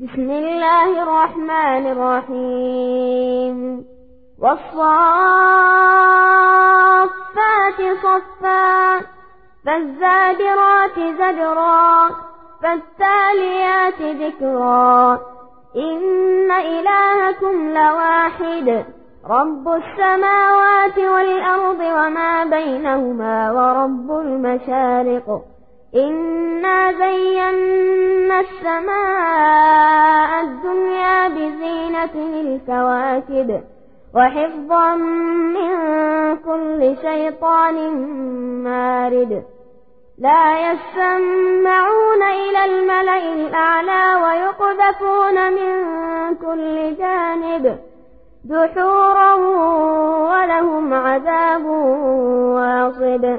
بسم الله الرحمن الرحيم. والصافات صفا فالزاجرات زجرا فالتاليات ذكرا. إن إلهكم لواحد رب السماوات والأرض وما بينهما ورب المشارق. إنا زينا السماء الدنيا بزينة الكواكب وحفظا من كل شيطان مارد لا يسمعون إلى الملأ الأعلى ويقذفون من كل جانب دحورا ولهم عذاب واصب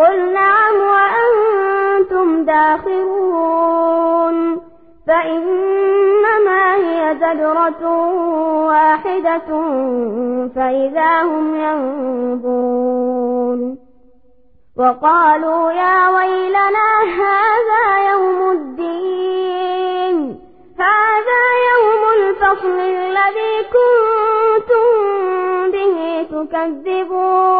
قل نعم وأنتم داخرون. فإنما هي زجرة واحدة فإذا هم ينظرون. وقالوا يا ويلنا هذا يوم الدين. هذا يوم الفصل الذي كنتم به تكذبون.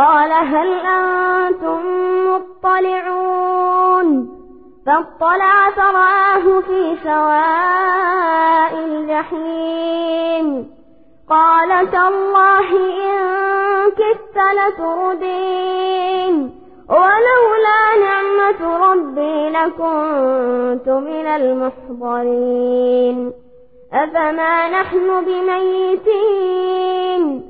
قال هل أنتم مطلعون فاطلع فرآه في سواء الجحيم. قال تالله إن كدت لتردين. ولولا نعمة ربي لكنت من المحضرين. أفما نحن بميتين؟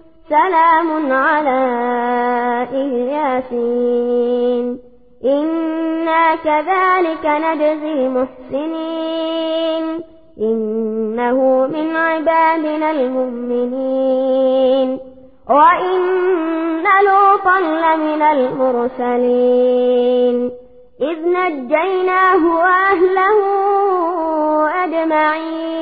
سلام على إلياسين. إنا كذلك نجزي المحسنين. إنه من عبادنا المؤمنين. وإن لوطا لمن المرسلين. إذ نجيناه وأهله أجمعين.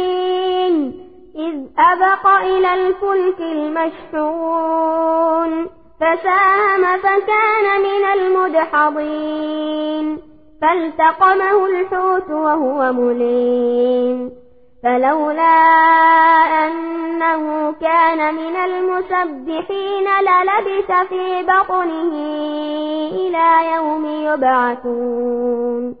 إذ أبق إلى الفلك المشحون فساهم فكان من المدحضين. فالتقمه الحوت وهو مليم. فلولا أنه كان من المسبحين للبث في بطنه إلى يوم يبعثون.